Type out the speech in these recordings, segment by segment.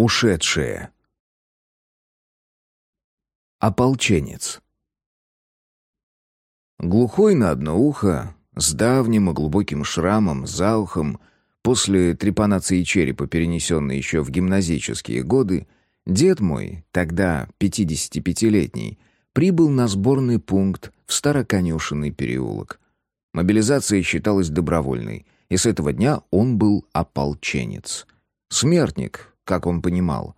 Ушедшие. Ополченец. Глухой на одно ухо, с давним и глубоким шрамом за ухом, после трепанации черепа, перенесенной еще в гимназические годы, дед мой, тогда 55-летний, прибыл на сборный пункт в Староконюшенный переулок. Мобилизация считалась добровольной, и с этого дня он был ополченец. Смертник, как он понимал.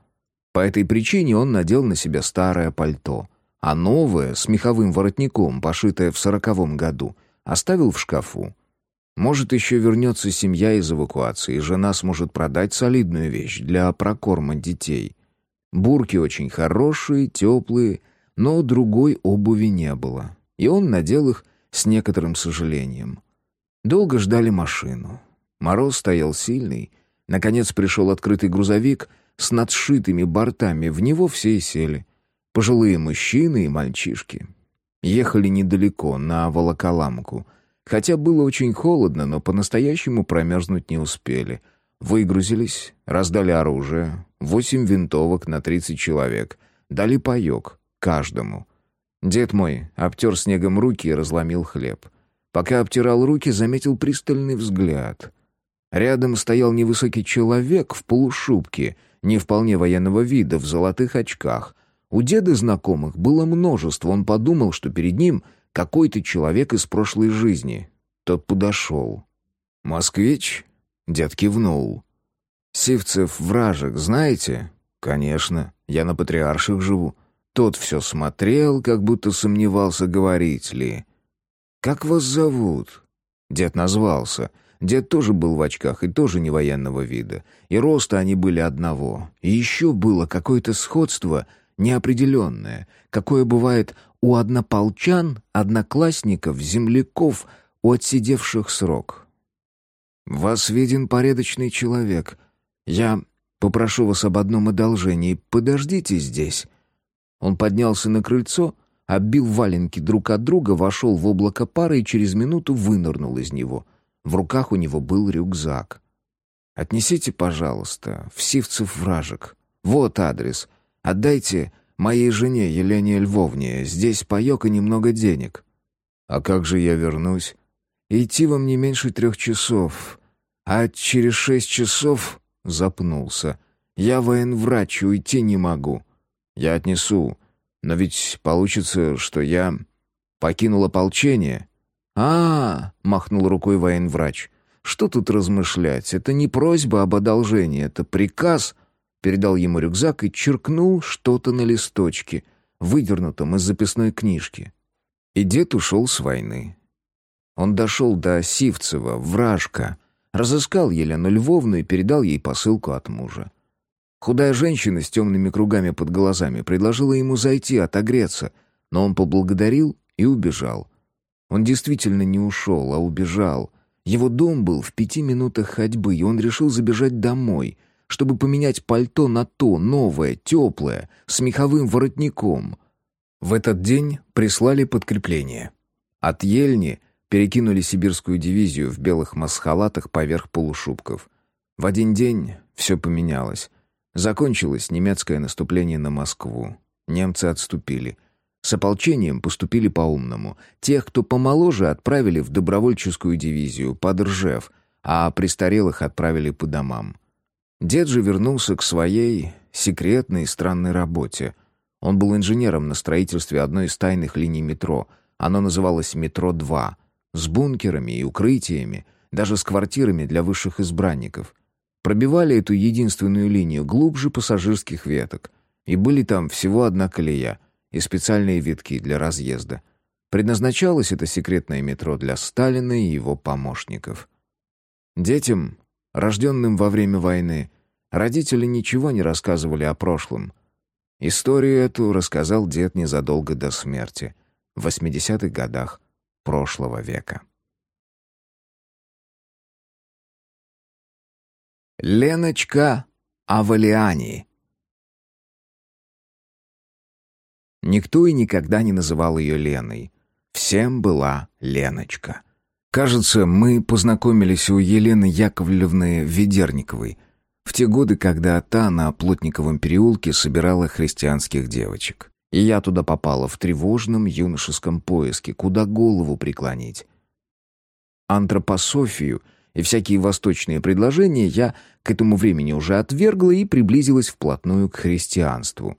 По этой причине он надел на себя старое пальто, а новое, с меховым воротником, пошитое в сороковом году, оставил в шкафу. Может, еще вернется семья из эвакуации, и жена сможет продать солидную вещь для прокорма детей. Бурки очень хорошие, теплые, но другой обуви не было, и он надел их с некоторым сожалением. Долго ждали машину. Мороз стоял сильный. Наконец пришел открытый грузовик с надшитыми бортами. В него все и сели. Пожилые мужчины и мальчишки. Ехали недалеко, на Волоколамку. Хотя было очень холодно, но по-настоящему промерзнуть не успели. Выгрузились, раздали оружие. Восемь винтовок на тридцать человек. Дали паек каждому. Дед мой обтер снегом руки и разломил хлеб. Пока обтирал руки, заметил пристальный взгляд. Рядом стоял невысокий человек в полушубке, не вполне военного вида, в золотых очках. У деда знакомых было множество, он подумал, что перед ним какой-то человек из прошлой жизни. Тот подошел. «Москвич?» — дед кивнул. «Сивцев вражек, знаете?» «Конечно, я на Патриарших живу. Тот все смотрел, как будто сомневался, говорить ли. «Как вас зовут?» Дед назвался. Дед тоже был в очках и тоже не военного вида. И роста они были одного. И еще было какое-то сходство неопределенное, какое бывает у однополчан, одноклассников, земляков, у отсидевших срок. «Вас виден порядочный человек. Я попрошу вас об одном одолжении. Подождите здесь». Он поднялся на крыльцо, оббил валенки друг от друга, вошел в облако пара и через минуту вынырнул из него. В руках у него был рюкзак. «Отнесите, пожалуйста, в Сивцев вражек. Вот адрес. Отдайте моей жене Елене Львовне. Здесь паёк и немного денег». «А как же я вернусь?» «Идти вам не меньше трех часов. А через шесть часов...» Запнулся. «Я военврач, уйти не могу». Я отнесу. Но ведь получится, что я покинул ополчение. А, махнул рукой военврач. Что тут размышлять? Это не просьба об одолжении, это приказ. Передал ему рюкзак и черкнул что-то на листочке, выдернутом из записной книжки. И дед ушел с войны. Он дошел до Сивцева, вражка, разыскал Елену Львовну и передал ей посылку от мужа. Худая женщина с темными кругами под глазами предложила ему зайти отогреться, но он поблагодарил и убежал. Он действительно не ушел, а убежал. Его дом был в пяти минутах ходьбы, и он решил забежать домой, чтобы поменять пальто на то, новое, теплое, с меховым воротником. В этот день прислали подкрепление. От Ельни перекинули сибирскую дивизию в белых масхалатах поверх полушубков. В один день все поменялось. Закончилось немецкое наступление на Москву. Немцы отступили. С ополчением поступили по-умному. Тех, кто помоложе, отправили в добровольческую дивизию под Ржев, а престарелых отправили по домам. Дед же вернулся к своей секретной и странной работе. Он был инженером на строительстве одной из тайных линий метро. Оно называлось «Метро-2», с бункерами и укрытиями, даже с квартирами для высших избранников. Пробивали эту единственную линию глубже пассажирских веток. И были там всего одна колея и специальные витки для разъезда. Предназначалось это секретное метро для Сталина и его помощников. Детям, рожденным во время войны, родители ничего не рассказывали о прошлом. Историю эту рассказал дед незадолго до смерти, в 80-х годах прошлого века. Леночка Авалиани. Никто и никогда не называл ее Леной. Всем была Леночка. Кажется, мы познакомились у Елены Яковлевны Ведерниковой. В те годы, когда та на Плотниковом переулке собирала христианских девочек. И я туда попала в тревожном юношеском поиске, куда голову преклонить. Антропософию и всякие восточные предложения я к этому времени уже отвергла и приблизилась вплотную к христианству.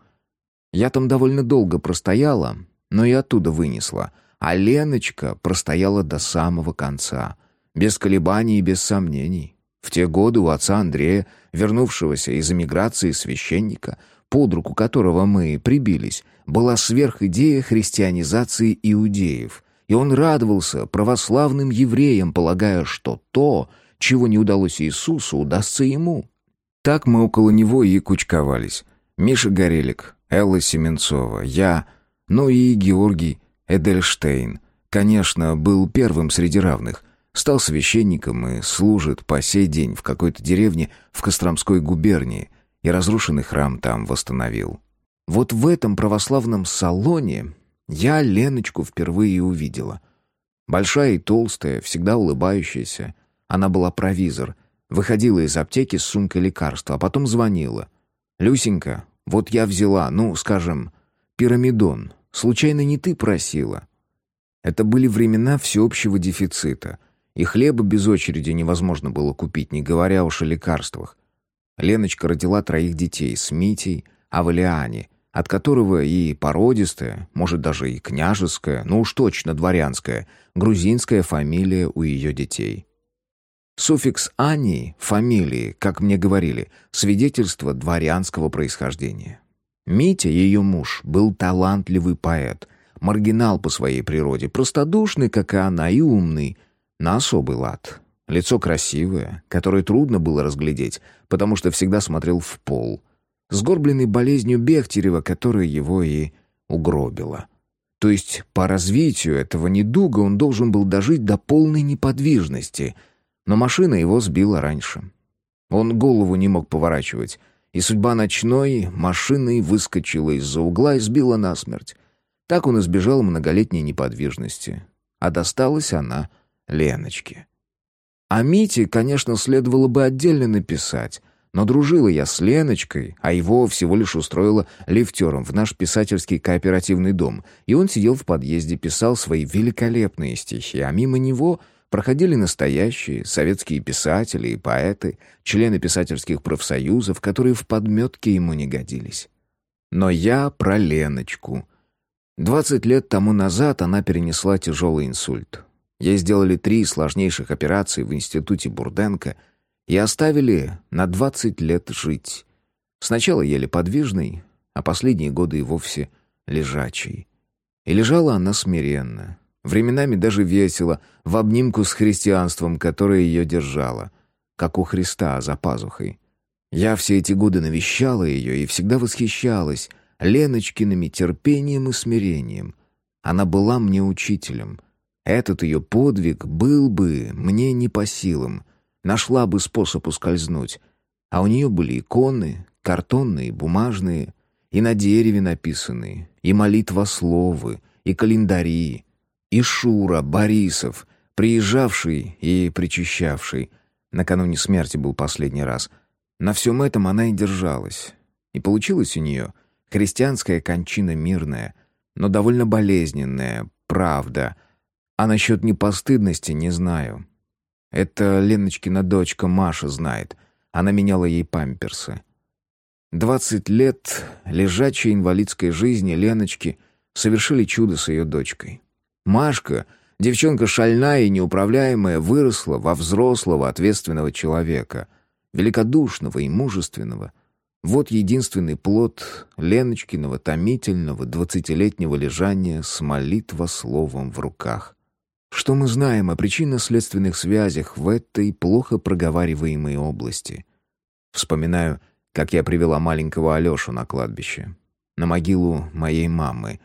Я там довольно долго простояла, но и оттуда вынесла, а Леночка простояла до самого конца, без колебаний и без сомнений. В те годы у отца Андрея, вернувшегося из эмиграции священника, под руку которого мы прибились, была сверхидея христианизации иудеев, и он радовался православным евреям, полагая, что то, чего не удалось Иисусу, удастся ему. Так мы около него и кучковались. Миша Горелик, Элла Семенцова, я, ну и Георгий Эдельштейн. Конечно, был первым среди равных, Стал священником и служит по сей день в какой-то деревне в Костромской губернии и разрушенный храм там восстановил. Вот в этом православном салоне я Леночку впервые увидела. Большая и толстая, всегда улыбающаяся. Она была провизор. Выходила из аптеки с сумкой лекарства, а потом звонила. «Люсенька, вот я взяла, ну, скажем, пирамидон. Случайно не ты просила?» Это были времена всеобщего дефицита — и хлеба без очереди невозможно было купить, не говоря уж о лекарствах. Леночка родила троих детей с Митей, Авалиане, от которого и породистая, может даже и княжеская, ну уж точно дворянская, грузинская фамилия у ее детей. Суффикс «ани» фамилии, как мне говорили, свидетельство дворянского происхождения. Митя, ее муж, был талантливый поэт, маргинал по своей природе, простодушный, как и она, и умный – на особый лад. Лицо красивое, которое трудно было разглядеть, потому что всегда смотрел в пол. Сгорбленный болезнью Бехтерева, которая его и угробила. То есть по развитию этого недуга он должен был дожить до полной неподвижности, но машина его сбила раньше. Он голову не мог поворачивать, и судьба ночной машиной выскочила из-за угла и сбила насмерть. Так он избежал многолетней неподвижности. А досталась она Леночке. А Мите, конечно, следовало бы отдельно написать, но дружила я с Леночкой, а его всего лишь устроила лифтером в наш писательский кооперативный дом, и он сидел в подъезде, писал свои великолепные стихи, а мимо него проходили настоящие советские писатели и поэты, члены писательских профсоюзов, которые в подметке ему не годились. Но я про Леночку. Двадцать лет тому назад она перенесла тяжелый инсульт. Ей сделали три сложнейших операции в институте Бурденко и оставили на 20 лет жить. Сначала еле подвижной, а последние годы и вовсе лежачей. И лежала она смиренно, временами даже весело, в обнимку с христианством, которое ее держало, как у Христа за пазухой. Я все эти годы навещала ее и всегда восхищалась Леночкиными терпением и смирением. Она была мне учителем — этот ее подвиг был бы мне не по силам. Нашла бы способ ускользнуть. А у нее были иконы, картонные, бумажные, и на дереве написанные, и молитвословы, и календари, и Шура, Борисов, приезжавший и причащавший. Накануне смерти был последний раз. На всем этом она и держалась. И получилось у нее христианская кончина мирная, но довольно болезненная, правда — а насчет непостыдности не знаю. Это Леночкина дочка Маша знает. Она меняла ей памперсы. Двадцать лет лежачей инвалидской жизни Леночки совершили чудо с ее дочкой. Машка, девчонка шальная и неуправляемая, выросла во взрослого ответственного человека, великодушного и мужественного. Вот единственный плод Леночкиного томительного двадцатилетнего лежания с молитва словом в руках. Что мы знаем о причинно-следственных связях в этой плохо проговариваемой области? Вспоминаю, как я привела маленького Алешу на кладбище, на могилу моей мамы,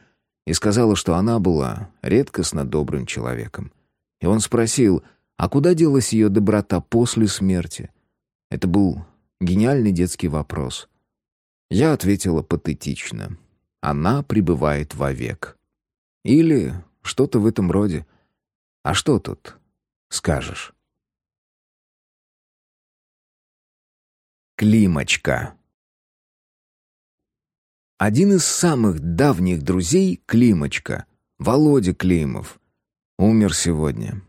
и сказала, что она была редкостно добрым человеком. И он спросил, а куда делась ее доброта после смерти? Это был гениальный детский вопрос. Я ответила патетично. Она пребывает вовек. Или что-то в этом роде. А что тут скажешь? Климочка. Один из самых давних друзей Климочка, Володя Климов, умер сегодня.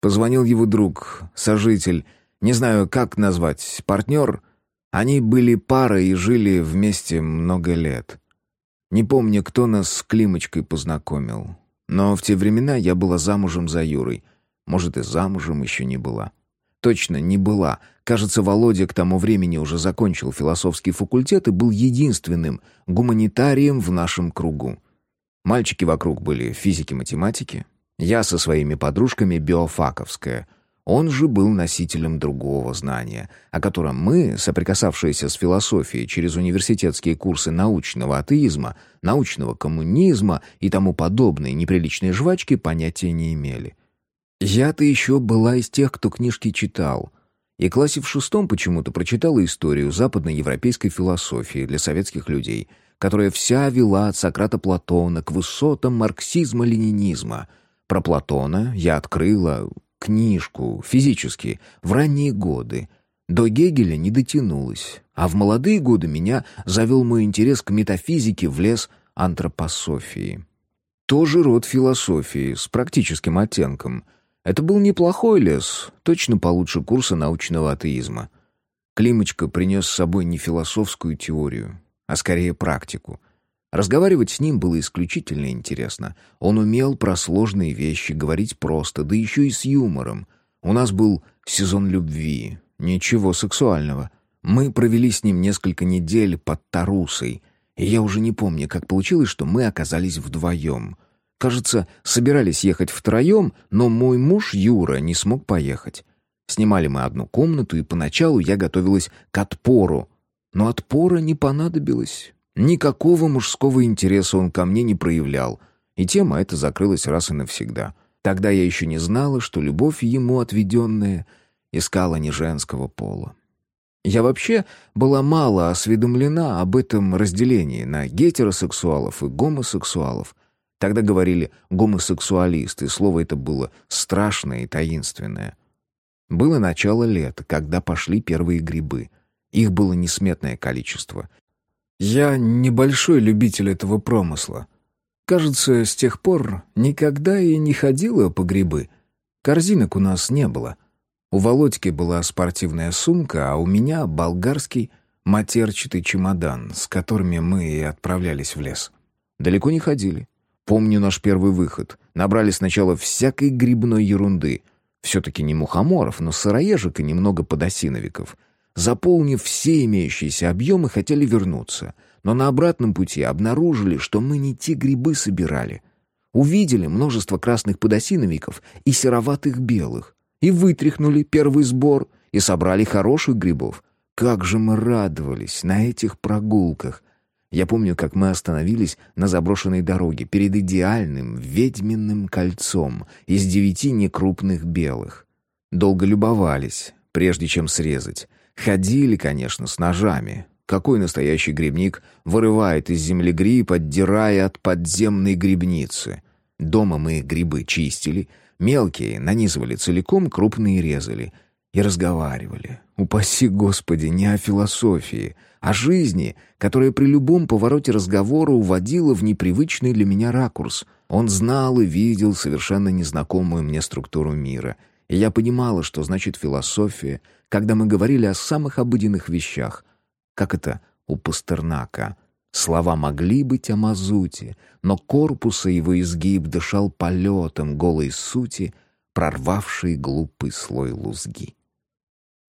Позвонил его друг, сожитель, не знаю, как назвать, партнер. Они были парой и жили вместе много лет. Не помню, кто нас с Климочкой познакомил. Но в те времена я была замужем за Юрой. Может, и замужем еще не была. Точно, не была. Кажется, Володя к тому времени уже закончил философский факультет и был единственным гуманитарием в нашем кругу. Мальчики вокруг были физики-математики. Я со своими подружками биофаковская. Он же был носителем другого знания, о котором мы, соприкасавшиеся с философией через университетские курсы научного атеизма, научного коммунизма и тому подобные неприличные жвачки, понятия не имели. Я-то еще была из тех, кто книжки читал. И классе в шестом почему-то прочитала историю западноевропейской философии для советских людей, которая вся вела от Сократа Платона к высотам марксизма-ленинизма. Про Платона я открыла книжку физически в ранние годы. До Гегеля не дотянулась, а в молодые годы меня завел мой интерес к метафизике в лес антропософии. Тоже род философии с практическим оттенком — это был неплохой лес, точно получше курса научного атеизма. Климочка принес с собой не философскую теорию, а скорее практику. Разговаривать с ним было исключительно интересно. Он умел про сложные вещи говорить просто, да еще и с юмором. У нас был сезон любви, ничего сексуального. Мы провели с ним несколько недель под Тарусой, и я уже не помню, как получилось, что мы оказались вдвоем — Кажется, собирались ехать втроем, но мой муж Юра не смог поехать. Снимали мы одну комнату, и поначалу я готовилась к отпору. Но отпора не понадобилось. Никакого мужского интереса он ко мне не проявлял, и тема эта закрылась раз и навсегда. Тогда я еще не знала, что любовь ему отведенная искала не женского пола. Я вообще была мало осведомлена об этом разделении на гетеросексуалов и гомосексуалов. Тогда говорили «гомосексуалисты», слово это было страшное и таинственное. Было начало лета, когда пошли первые грибы. Их было несметное количество. Я небольшой любитель этого промысла. Кажется, с тех пор никогда и не ходила по грибы. Корзинок у нас не было. У Володьки была спортивная сумка, а у меня болгарский матерчатый чемодан, с которыми мы и отправлялись в лес. Далеко не ходили. Помню наш первый выход. Набрали сначала всякой грибной ерунды. Все-таки не мухоморов, но сыроежек и немного подосиновиков. Заполнив все имеющиеся объемы, хотели вернуться. Но на обратном пути обнаружили, что мы не те грибы собирали. Увидели множество красных подосиновиков и сероватых белых. И вытряхнули первый сбор, и собрали хороших грибов. Как же мы радовались на этих прогулках — я помню, как мы остановились на заброшенной дороге перед идеальным ведьминным кольцом из девяти некрупных белых. Долго любовались, прежде чем срезать. Ходили, конечно, с ножами. Какой настоящий грибник вырывает из земли гриб, отдирая от подземной грибницы. Дома мы грибы чистили, мелкие нанизывали целиком, крупные резали. И разговаривали. Упаси Господи, не о философии — о жизни, которая при любом повороте разговора уводила в непривычный для меня ракурс. Он знал и видел совершенно незнакомую мне структуру мира. И я понимала, что значит философия, когда мы говорили о самых обыденных вещах. Как это у Пастернака. Слова могли быть о мазуте, но корпуса его изгиб дышал полетом голой сути, прорвавшей глупый слой лузги.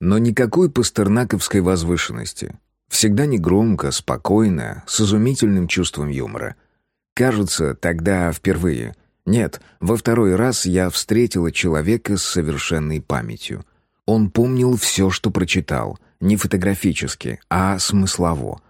Но никакой пастернаковской возвышенности, Всегда негромко, спокойно, с изумительным чувством юмора. Кажется, тогда впервые, нет, во второй раз я встретила человека с совершенной памятью. Он помнил все, что прочитал, не фотографически, а смыслово.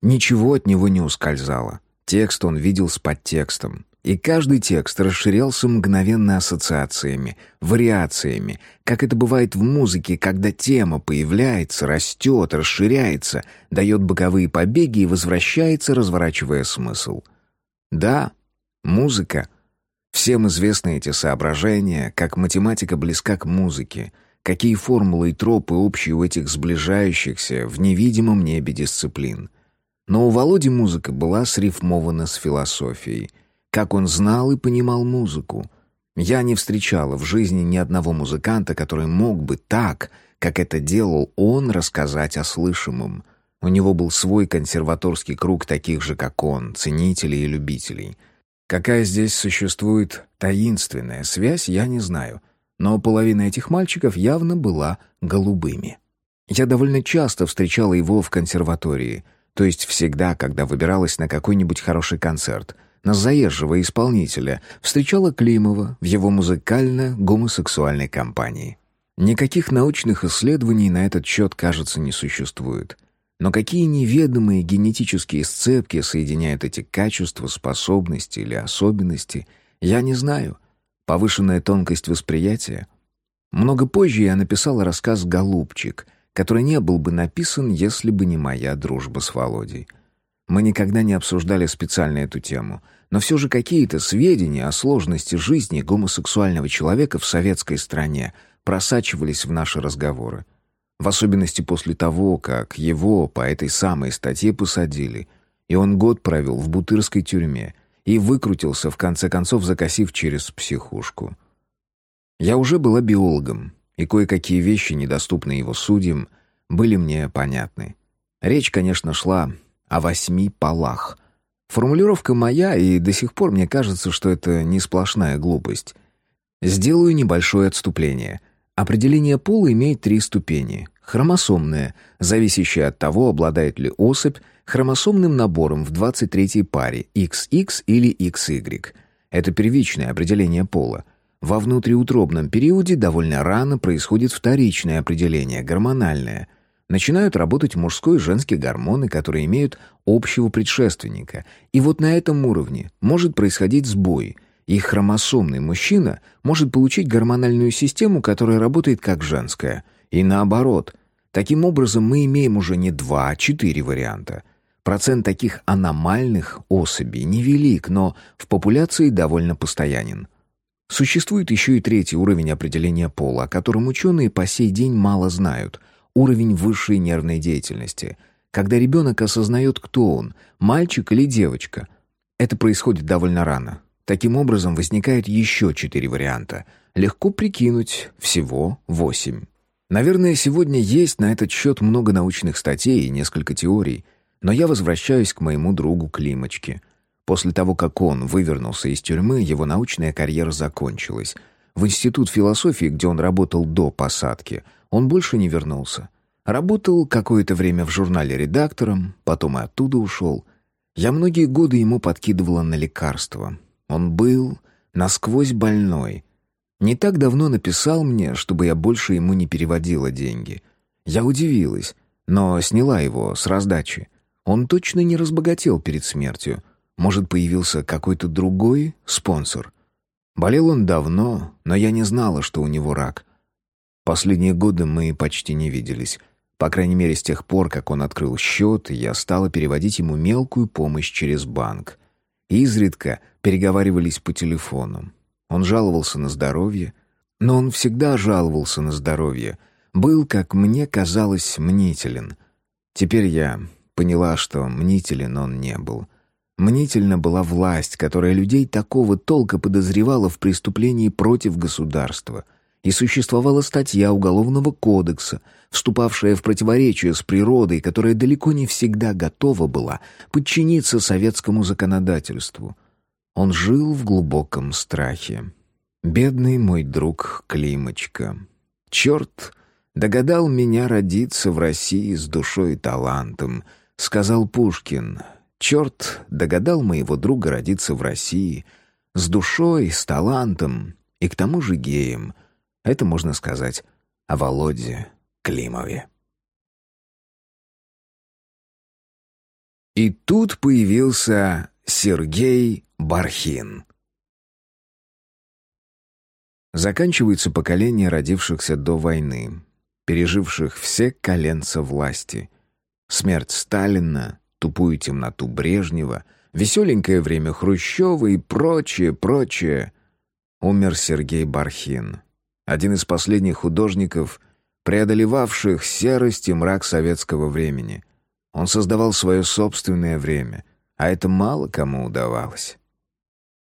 Ничего от него не ускользало. Текст он видел с подтекстом. И каждый текст расширялся мгновенно ассоциациями, вариациями, как это бывает в музыке, когда тема появляется, растет, расширяется, дает боковые побеги и возвращается, разворачивая смысл. Да, музыка. Всем известны эти соображения, как математика близка к музыке, Какие формулы и тропы общие у этих сближающихся в невидимом небе дисциплин. Но у Володи музыка была срифмована с философией. Как он знал и понимал музыку. Я не встречала в жизни ни одного музыканта, который мог бы так, как это делал он, рассказать о слышимом. У него был свой консерваторский круг таких же, как он, ценителей и любителей. Какая здесь существует таинственная связь, я не знаю. Но половина этих мальчиков явно была голубыми. Я довольно часто встречала его в консерватории, то есть всегда, когда выбиралась на какой-нибудь хороший концерт, на заезжего исполнителя, встречала Климова в его музыкально-гомосексуальной компании. Никаких научных исследований на этот счет, кажется, не существует. Но какие неведомые генетические сцепки соединяют эти качества, способности или особенности, я не знаю. Повышенная тонкость восприятия. Много позже я написал рассказ «Голубчик», который не был бы написан, если бы не моя дружба с Володей. Мы никогда не обсуждали специально эту тему, но все же какие-то сведения о сложности жизни гомосексуального человека в советской стране просачивались в наши разговоры. В особенности после того, как его по этой самой статье посадили, и он год провел в бутырской тюрьме и выкрутился, в конце концов закосив через психушку. Я уже была биологом, и кое-какие вещи, недоступные его судьям, были мне понятны. Речь, конечно, шла о восьми полах. Формулировка моя, и до сих пор мне кажется, что это не сплошная глупость. Сделаю небольшое отступление. Определение пола имеет три ступени. Хромосомное, зависящее от того, обладает ли особь хромосомным набором в 23-й паре XX или XY. Это первичное определение пола. Во внутриутробном периоде довольно рано происходит вторичное определение, гормональное. Начинают работать мужской и женский гормоны, которые имеют общего предшественника. И вот на этом уровне может происходить сбой – и хромосомный мужчина может получить гормональную систему, которая работает как женская. И наоборот. Таким образом, мы имеем уже не два, а четыре варианта. Процент таких аномальных особей невелик, но в популяции довольно постоянен. Существует еще и третий уровень определения пола, о котором ученые по сей день мало знают – уровень высшей нервной деятельности, когда ребенок осознает, кто он – мальчик или девочка. Это происходит довольно рано, Таким образом, возникает еще четыре варианта. Легко прикинуть, всего восемь. Наверное, сегодня есть на этот счет много научных статей и несколько теорий, но я возвращаюсь к моему другу Климочке. После того, как он вывернулся из тюрьмы, его научная карьера закончилась. В Институт философии, где он работал до посадки, он больше не вернулся. Работал какое-то время в журнале редактором, потом и оттуда ушел. Я многие годы ему подкидывала на лекарства, он был насквозь больной. Не так давно написал мне, чтобы я больше ему не переводила деньги. Я удивилась, но сняла его с раздачи. Он точно не разбогател перед смертью. Может, появился какой-то другой спонсор. Болел он давно, но я не знала, что у него рак. Последние годы мы почти не виделись. По крайней мере, с тех пор, как он открыл счет, я стала переводить ему мелкую помощь через банк. Изредка переговаривались по телефону. Он жаловался на здоровье, но он всегда жаловался на здоровье. Был, как мне казалось, мнителен. Теперь я поняла, что мнителен он не был. Мнительна была власть, которая людей такого толка подозревала в преступлении против государства — и существовала статья Уголовного кодекса, вступавшая в противоречие с природой, которая далеко не всегда готова была подчиниться советскому законодательству. Он жил в глубоком страхе. Бедный мой друг Климочка. Черт, догадал меня родиться в России с душой и талантом, сказал Пушкин. Черт, догадал моего друга родиться в России с душой, с талантом и к тому же геем — это можно сказать о Володе Климове. И тут появился Сергей Бархин. Заканчивается поколение родившихся до войны, переживших все коленца власти. Смерть Сталина, тупую темноту Брежнева, веселенькое время Хрущева и прочее, прочее. Умер Сергей Бархин. Один из последних художников, преодолевавших серость и мрак советского времени. Он создавал свое собственное время, а это мало кому удавалось.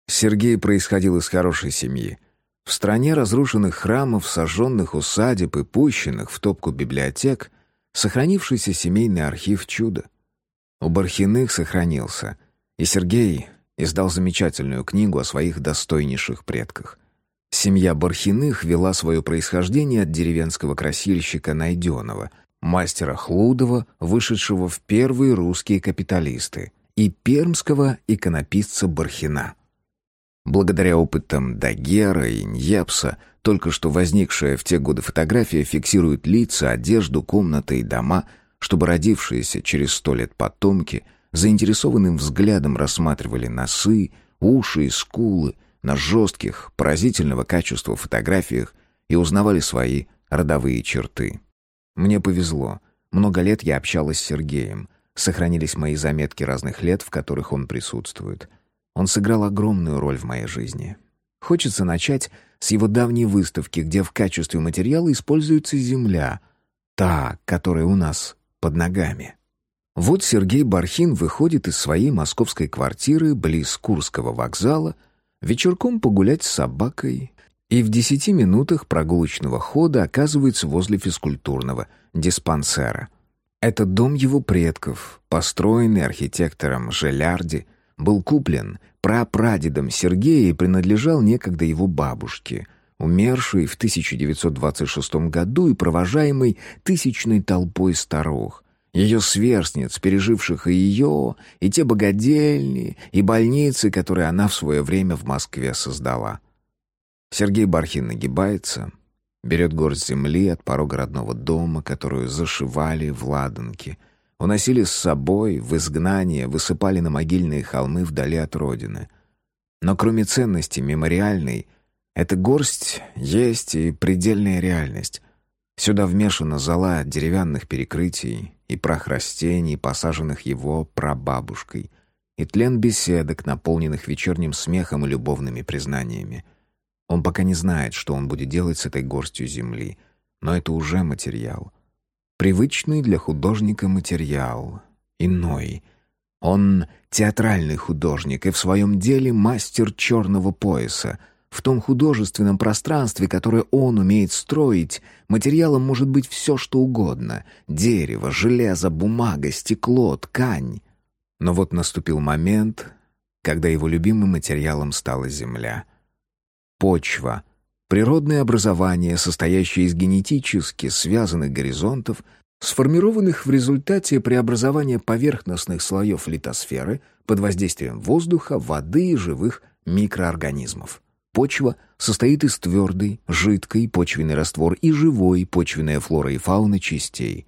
Сергей происходил из хорошей семьи. В стране разрушенных храмов, сожженных усадеб и пущенных в топку библиотек сохранившийся семейный архив чуда. У Бархиных сохранился, и Сергей издал замечательную книгу о своих достойнейших предках. Семья Бархиных вела свое происхождение от деревенского красильщика Найденова, мастера Хлудова, вышедшего в первые русские капиталисты, и пермского иконописца Бархина. Благодаря опытам Дагера и Ньепса, только что возникшая в те годы фотография фиксирует лица, одежду, комнаты и дома, чтобы родившиеся через сто лет потомки заинтересованным взглядом рассматривали носы, уши и скулы на жестких, поразительного качества фотографиях и узнавали свои родовые черты. Мне повезло. Много лет я общалась с Сергеем. Сохранились мои заметки разных лет, в которых он присутствует — он сыграл огромную роль в моей жизни. Хочется начать с его давней выставки, где в качестве материала используется земля, та, которая у нас под ногами. Вот Сергей Бархин выходит из своей московской квартиры близ Курского вокзала вечерком погулять с собакой и в десяти минутах прогулочного хода оказывается возле физкультурного диспансера. Это дом его предков, построенный архитектором Желярди, был куплен прапрадедом Сергея и принадлежал некогда его бабушке, умершей в 1926 году и провожаемой тысячной толпой старух, ее сверстниц, переживших и ее, и те богадельни, и больницы, которые она в свое время в Москве создала. Сергей Бархин нагибается, берет горсть земли от порога родного дома, которую зашивали в ладанке — уносили с собой в изгнание, высыпали на могильные холмы вдали от родины. Но кроме ценности мемориальной, эта горсть есть и предельная реальность. Сюда вмешана зола деревянных перекрытий и прах растений, посаженных его прабабушкой, и тлен беседок, наполненных вечерним смехом и любовными признаниями. Он пока не знает, что он будет делать с этой горстью земли, но это уже материал — Привычный для художника материал. Иной. Он театральный художник и в своем деле мастер черного пояса. В том художественном пространстве, которое он умеет строить, материалом может быть все, что угодно. Дерево, железо, бумага, стекло, ткань. Но вот наступил момент, когда его любимым материалом стала земля. Почва — Природное образование, состоящее из генетически связанных горизонтов, сформированных в результате преобразования поверхностных слоев литосферы под воздействием воздуха, воды и живых микроорганизмов. Почва состоит из твердой, жидкой почвенный раствор и живой почвенная флора и фауна частей.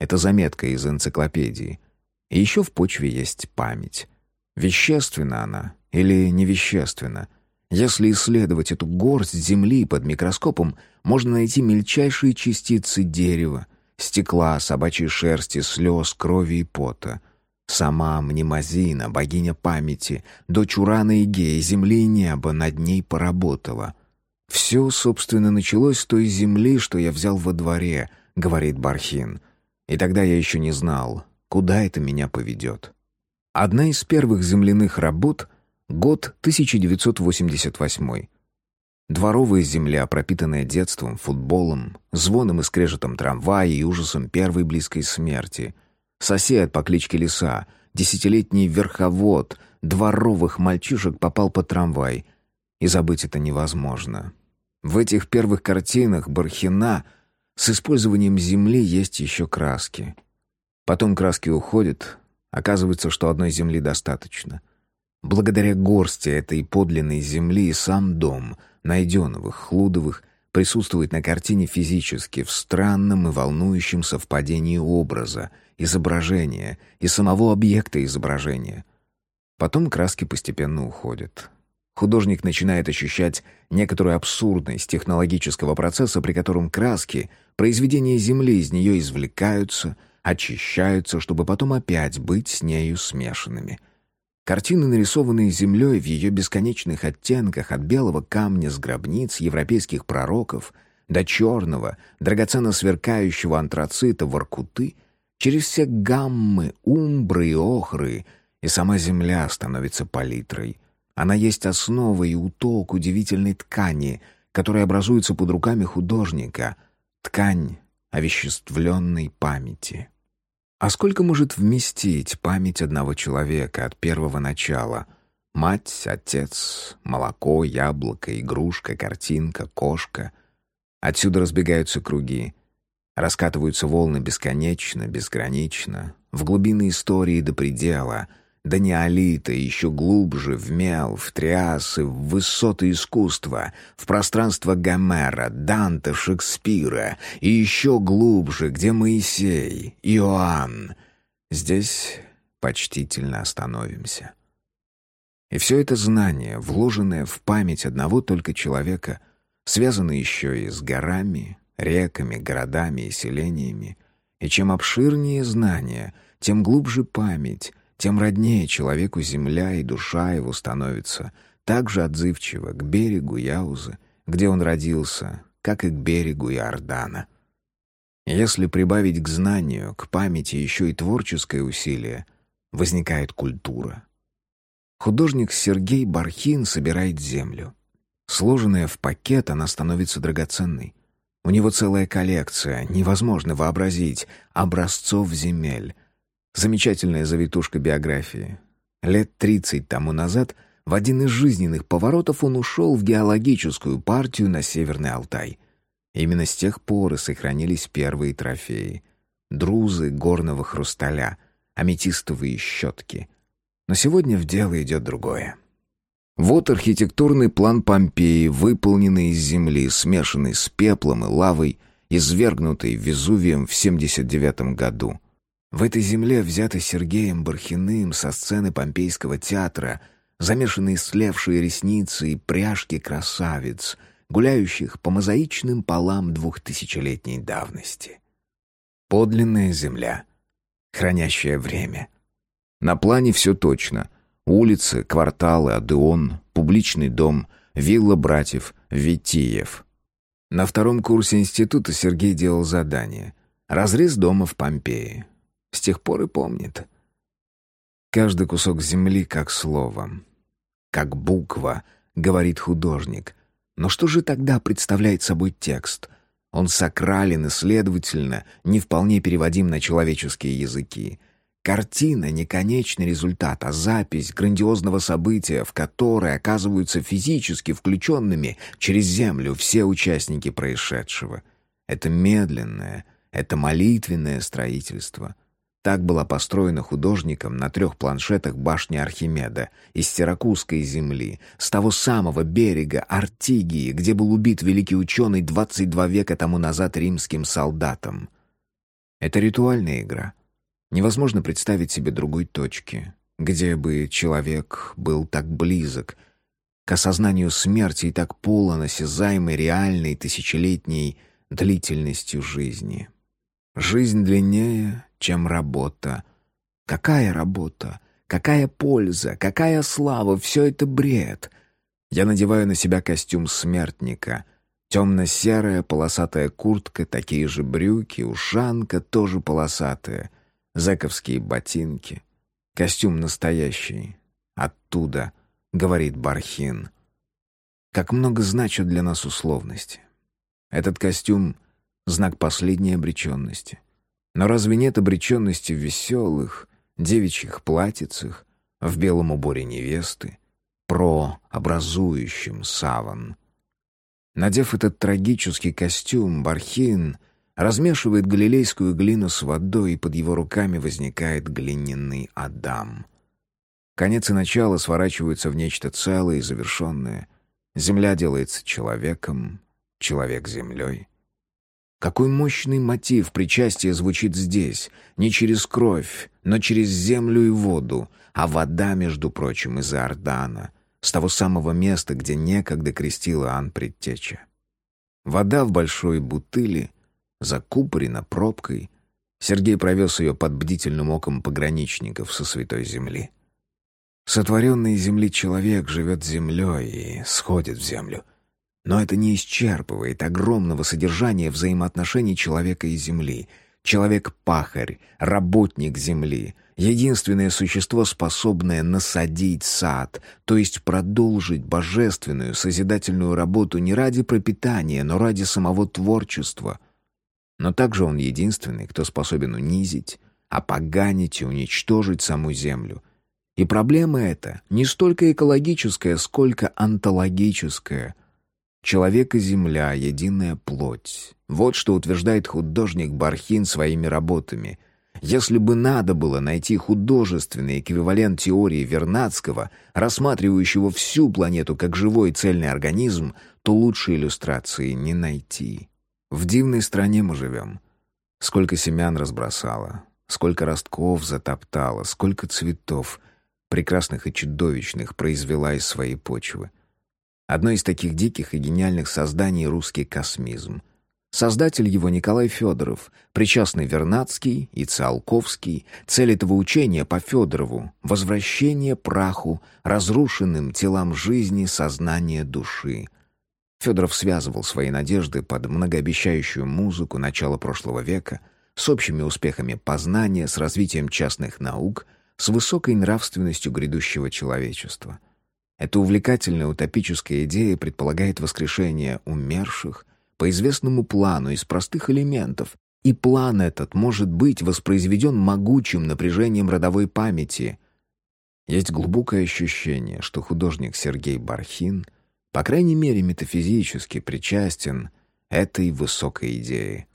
Это заметка из энциклопедии. И еще в почве есть память. Вещественна она или невещественна – если исследовать эту горсть земли под микроскопом, можно найти мельчайшие частицы дерева, стекла, собачьей шерсти, слез, крови и пота. Сама Мнемозина, богиня памяти, дочь Урана и Гея, земли и неба, над ней поработала. «Все, собственно, началось с той земли, что я взял во дворе», — говорит Бархин. «И тогда я еще не знал, куда это меня поведет». Одна из первых земляных работ Год 1988. Дворовая земля, пропитанная детством, футболом, звоном и скрежетом трамвая и ужасом первой близкой смерти. Сосед по кличке Лиса, десятилетний верховод дворовых мальчишек попал под трамвай. И забыть это невозможно. В этих первых картинах Бархина с использованием земли есть еще краски. Потом краски уходят, оказывается, что одной земли достаточно — Благодаря горсти этой подлинной земли сам дом, Найденовых, Хлудовых, присутствует на картине физически в странном и волнующем совпадении образа, изображения и самого объекта изображения. Потом краски постепенно уходят. Художник начинает ощущать некоторую абсурдность технологического процесса, при котором краски, произведения Земли из нее извлекаются, очищаются, чтобы потом опять быть с нею смешанными — Картины, нарисованные землей в ее бесконечных оттенках от белого камня с гробниц европейских пророков до черного, драгоценно сверкающего антрацита воркуты, через все гаммы, умбры и охры, и сама земля становится палитрой. Она есть основа и уток удивительной ткани, которая образуется под руками художника, ткань овеществленной памяти. А сколько может вместить память одного человека от первого начала? Мать, отец, молоко, яблоко, игрушка, картинка, кошка. Отсюда разбегаются круги. Раскатываются волны бесконечно, безгранично, в глубины истории до предела — до неолита, еще глубже, в мел, в триасы, в высоты искусства, в пространство Гомера, Данте, Шекспира, и еще глубже, где Моисей, Иоанн. Здесь почтительно остановимся. И все это знание, вложенное в память одного только человека, связано еще и с горами, реками, городами и селениями. И чем обширнее знание, тем глубже память — тем роднее человеку земля и душа его становится так же отзывчива к берегу Яузы, где он родился, как и к берегу Иордана. Если прибавить к знанию, к памяти еще и творческое усилие, возникает культура. Художник Сергей Бархин собирает землю. Сложенная в пакет, она становится драгоценной. У него целая коллекция, невозможно вообразить, образцов земель, Замечательная завитушка биографии. Лет тридцать тому назад в один из жизненных поворотов он ушел в геологическую партию на Северный Алтай. Именно с тех пор и сохранились первые трофеи. Друзы горного хрусталя, аметистовые щетки. Но сегодня в дело идет другое. Вот архитектурный план Помпеи, выполненный из земли, смешанный с пеплом и лавой, извергнутый Везувием в 79 году. В этой земле взяты Сергеем Бархиным со сцены Помпейского театра, замешанные слевшие ресницы и пряжки красавиц, гуляющих по мозаичным полам двухтысячелетней давности. Подлинная земля, хранящая время. На плане все точно. Улицы, кварталы, Адеон, публичный дом, вилла братьев Витиев. На втором курсе института Сергей делал задание. Разрез дома в Помпеи. С тех пор и помнит. Каждый кусок земли как слово, как буква, говорит художник. Но что же тогда представляет собой текст? Он сакрален и, следовательно, не вполне переводим на человеческие языки. Картина — не конечный результат, а запись грандиозного события, в которое оказываются физически включенными через землю все участники происшедшего. Это медленное, это молитвенное строительство — так была построена художником на трех планшетах башня Архимеда из Сиракузской земли, с того самого берега Артигии, где был убит великий ученый 22 века тому назад римским солдатом. Это ритуальная игра. Невозможно представить себе другой точки, где бы человек был так близок к осознанию смерти и так полон осязаемой реальной тысячелетней длительностью жизни. Жизнь длиннее, чем работа. Какая работа? Какая польза? Какая слава? Все это бред. Я надеваю на себя костюм смертника. Темно-серая полосатая куртка, такие же брюки, ушанка тоже полосатая. Зэковские ботинки. Костюм настоящий. Оттуда, говорит Бархин. Как много значат для нас условности. Этот костюм — знак последней обреченности. Но разве нет обреченности в веселых, девичьих платьицах, в белом уборе невесты, про образующим саван? Надев этот трагический костюм, Бархин размешивает галилейскую глину с водой, и под его руками возникает глиняный Адам. Конец и начало сворачиваются в нечто целое и завершенное. Земля делается человеком, человек — землей. Какой мощный мотив причастия звучит здесь, не через кровь, но через землю и воду, а вода, между прочим, из Иордана, с того самого места, где некогда крестила Ан Предтеча. Вода в большой бутыли, закупорена пробкой. Сергей провез ее под бдительным оком пограничников со Святой Земли. Сотворенный земли человек живет землей и сходит в землю. Но это не исчерпывает огромного содержания взаимоотношений человека и земли. Человек-пахарь, работник земли, единственное существо, способное насадить сад, то есть продолжить божественную созидательную работу не ради пропитания, но ради самого творчества. Но также он единственный, кто способен унизить, опоганить и уничтожить саму землю — и проблема эта не столько экологическая, сколько онтологическая. Человек и земля — единая плоть. Вот что утверждает художник Бархин своими работами. Если бы надо было найти художественный эквивалент теории Вернадского, рассматривающего всю планету как живой цельный организм, то лучшей иллюстрации не найти. В дивной стране мы живем. Сколько семян разбросала, сколько ростков затоптала, сколько цветов — прекрасных и чудовищных, произвела из своей почвы. Одно из таких диких и гениальных созданий — русский космизм. Создатель его Николай Федоров, причастный Вернадский и Циолковский. Цель этого учения по Федорову — возвращение праху, разрушенным телам жизни сознания души. Федоров связывал свои надежды под многообещающую музыку начала прошлого века с общими успехами познания, с развитием частных наук — с высокой нравственностью грядущего человечества. Эта увлекательная утопическая идея предполагает воскрешение умерших по известному плану из простых элементов, и план этот может быть воспроизведен могучим напряжением родовой памяти. Есть глубокое ощущение, что художник Сергей Бархин, по крайней мере метафизически, причастен этой высокой идее.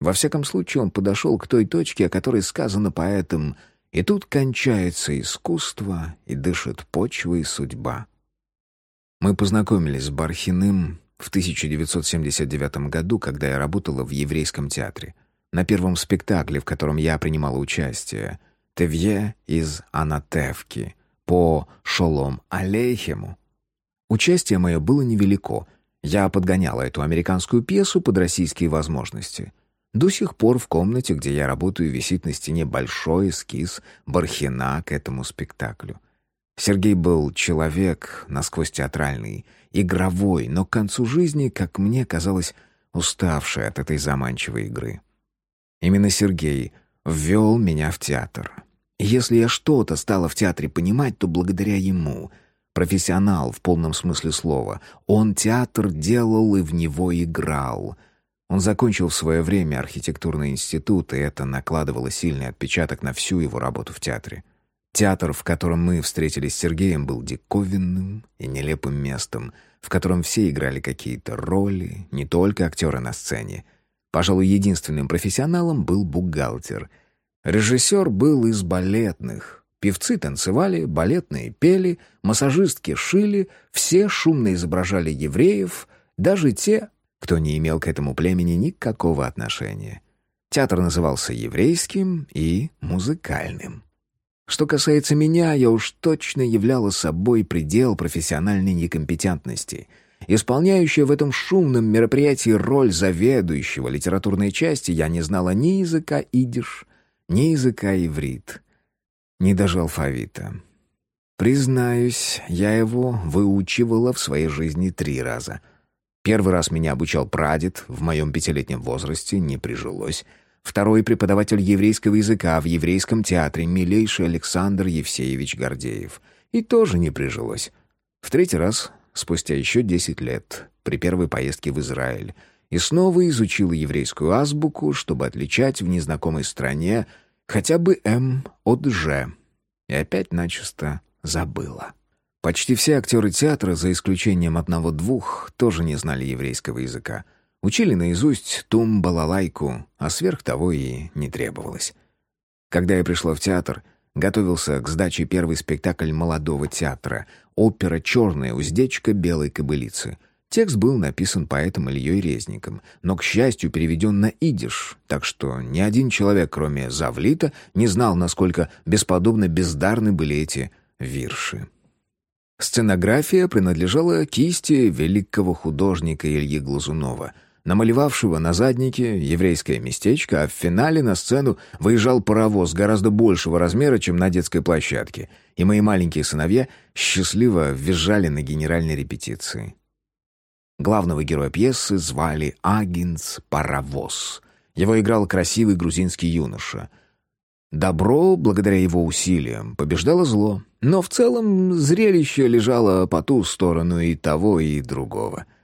Во всяком случае, он подошел к той точке, о которой сказано поэтом и тут кончается искусство, и дышит почва и судьба. Мы познакомились с Бархиным в 1979 году, когда я работала в еврейском театре. На первом спектакле, в котором я принимала участие, «Тевье из Анатевки» по Шолом Алейхему. Участие мое было невелико. Я подгоняла эту американскую пьесу под российские возможности. До сих пор в комнате, где я работаю, висит на стене большой эскиз Бархина к этому спектаклю. Сергей был человек насквозь театральный, игровой, но к концу жизни, как мне казалось, уставший от этой заманчивой игры. Именно Сергей ввел меня в театр. Если я что-то стала в театре понимать, то благодаря ему. Профессионал в полном смысле слова. Он театр делал и в него играл — он закончил в свое время архитектурный институт, и это накладывало сильный отпечаток на всю его работу в театре. Театр, в котором мы встретились с Сергеем, был диковинным и нелепым местом, в котором все играли какие-то роли, не только актеры на сцене. Пожалуй, единственным профессионалом был бухгалтер. Режиссер был из балетных. Певцы танцевали, балетные пели, массажистки шили, все шумно изображали евреев, даже те, кто не имел к этому племени никакого отношения. Театр назывался еврейским и музыкальным. Что касается меня, я уж точно являла собой предел профессиональной некомпетентности. Исполняющая в этом шумном мероприятии роль заведующего литературной части, я не знала ни языка идиш, ни языка иврит, ни даже алфавита. Признаюсь, я его выучивала в своей жизни три раза — Первый раз меня обучал прадед, в моем пятилетнем возрасте не прижилось. Второй преподаватель еврейского языка в еврейском театре, милейший Александр Евсеевич Гордеев. И тоже не прижилось. В третий раз, спустя еще десять лет, при первой поездке в Израиль, и снова изучила еврейскую азбуку, чтобы отличать в незнакомой стране хотя бы «М» от «Ж». И опять начисто забыла. Почти все актеры театра, за исключением одного-двух, тоже не знали еврейского языка. Учили наизусть тум-балалайку, а сверх того и не требовалось. Когда я пришла в театр, готовился к сдаче первый спектакль молодого театра «Опера «Черная уздечка белой кобылицы». Текст был написан поэтом Ильей Резником, но, к счастью, переведен на идиш, так что ни один человек, кроме Завлита, не знал, насколько бесподобно бездарны были эти вирши. Сценография принадлежала кисти великого художника Ильи Глазунова, намалевавшего на заднике еврейское местечко, а в финале на сцену выезжал паровоз гораздо большего размера, чем на детской площадке, и мои маленькие сыновья счастливо визжали на генеральной репетиции. Главного героя пьесы звали Агинс Паровоз. Его играл красивый грузинский юноша. Добро, благодаря его усилиям, побеждало зло, но в целом зрелище лежало по ту сторону и того, и другого —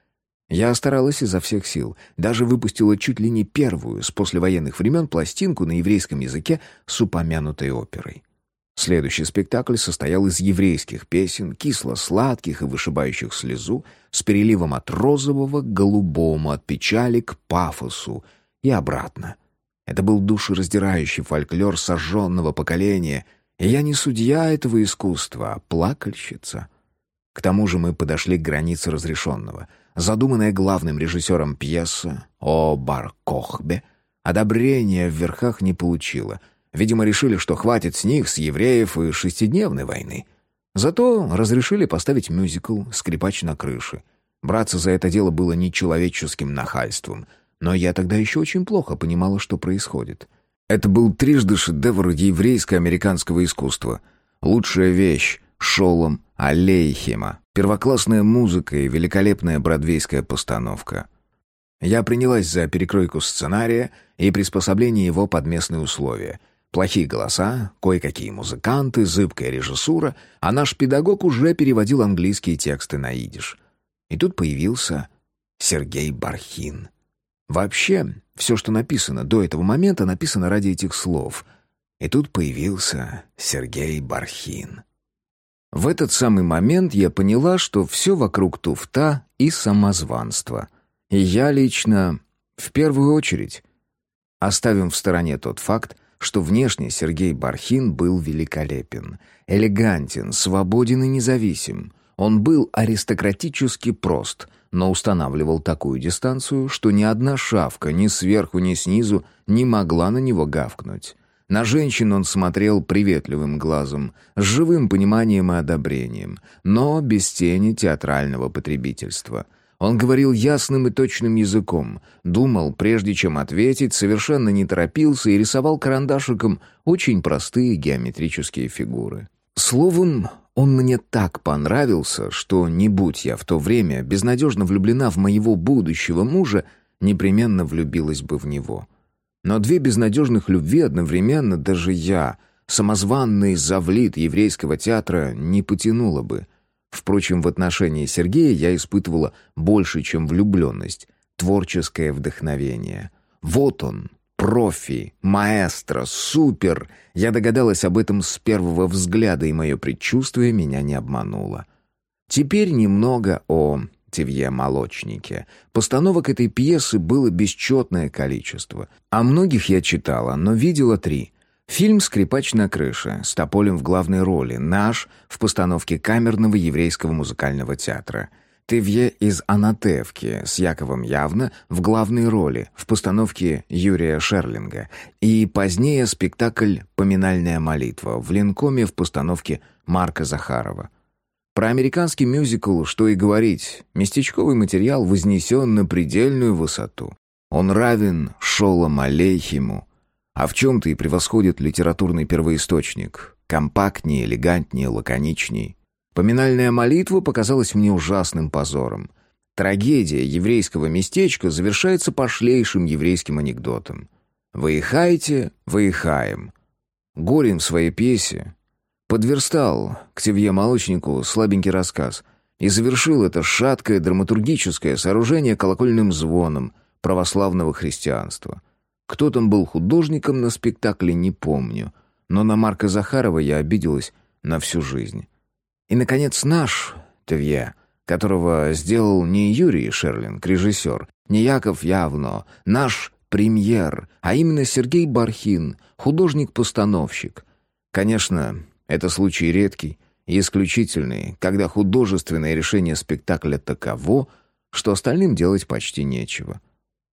я старалась изо всех сил, даже выпустила чуть ли не первую с послевоенных времен пластинку на еврейском языке с упомянутой оперой. Следующий спектакль состоял из еврейских песен, кисло-сладких и вышибающих слезу, с переливом от розового к голубому, от печали к пафосу и обратно. Это был душераздирающий фольклор сожженного поколения, и я не судья этого искусства, а плакальщица. К тому же мы подошли к границе разрешенного — задуманная главным режиссером пьеса о Баркохбе, одобрения в верхах не получила. Видимо, решили, что хватит с них, с евреев и шестидневной войны. Зато разрешили поставить мюзикл «Скрипач на крыше». Браться за это дело было нечеловеческим нахальством, но я тогда еще очень плохо понимала, что происходит. Это был трижды шедевр еврейско-американского искусства. Лучшая вещь — шолом Алейхима, Первоклассная музыка и великолепная бродвейская постановка. Я принялась за перекройку сценария и приспособление его под местные условия. Плохие голоса, кое-какие музыканты, зыбкая режиссура, а наш педагог уже переводил английские тексты на идиш. И тут появился Сергей Бархин. Вообще, все, что написано до этого момента, написано ради этих слов. И тут появился Сергей Бархин. В этот самый момент я поняла, что все вокруг туфта и самозванство. И я лично в первую очередь. Оставим в стороне тот факт, что внешне Сергей Бархин был великолепен, элегантен, свободен и независим. Он был аристократически прост, но устанавливал такую дистанцию, что ни одна шавка ни сверху, ни снизу не могла на него гавкнуть. На женщин он смотрел приветливым глазом, с живым пониманием и одобрением, но без тени театрального потребительства. Он говорил ясным и точным языком, думал, прежде чем ответить, совершенно не торопился и рисовал карандашиком очень простые геометрические фигуры. Словом, он мне так понравился, что, не будь я в то время безнадежно влюблена в моего будущего мужа, непременно влюбилась бы в него. Но две безнадежных любви одновременно даже я, самозванный завлит еврейского театра, не потянула бы. Впрочем, в отношении Сергея я испытывала больше, чем влюбленность, творческое вдохновение. Вот он, профи, маэстро, супер. Я догадалась об этом с первого взгляда, и мое предчувствие меня не обмануло. Теперь немного о Тевье-молочнике. Постановок этой пьесы было бесчетное количество. О многих я читала, но видела три. Фильм «Скрипач на крыше» с Тополем в главной роли, наш в постановке камерного еврейского музыкального театра. Тевье из «Анатевки» с Яковом Явно в главной роли в постановке Юрия Шерлинга. И позднее спектакль «Поминальная молитва» в Ленкоме в постановке Марка Захарова. Про американский мюзикл, что и говорить, местечковый материал вознесен на предельную высоту. Он равен Шолом Алейхиму, а в чем-то и превосходит литературный первоисточник. Компактнее, элегантнее, лаконичнее. Поминальная молитва показалась мне ужасным позором. Трагедия еврейского местечка завершается пошлейшим еврейским анекдотом. «Выехайте, выехаем». Горем в своей пьесе Подверстал к Тевье-молочнику слабенький рассказ и завершил это шаткое драматургическое сооружение колокольным звоном православного христианства. Кто там был художником на спектакле, не помню, но на Марка Захарова я обиделась на всю жизнь. И, наконец, наш Тевье, которого сделал не Юрий Шерлинг, режиссер, не Яков Явно, наш премьер, а именно Сергей Бархин, художник-постановщик. Конечно, это случай редкий и исключительный, когда художественное решение спектакля таково, что остальным делать почти нечего.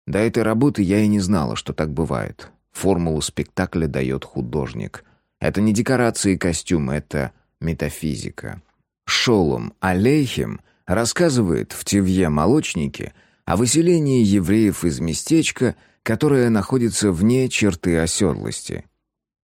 До этой работы я и не знала, что так бывает. Формулу спектакля дает художник. Это не декорации и костюмы, это метафизика. Шолом Алейхем рассказывает в «Тевье молочнике» о выселении евреев из местечка, которое находится вне черты оседлости.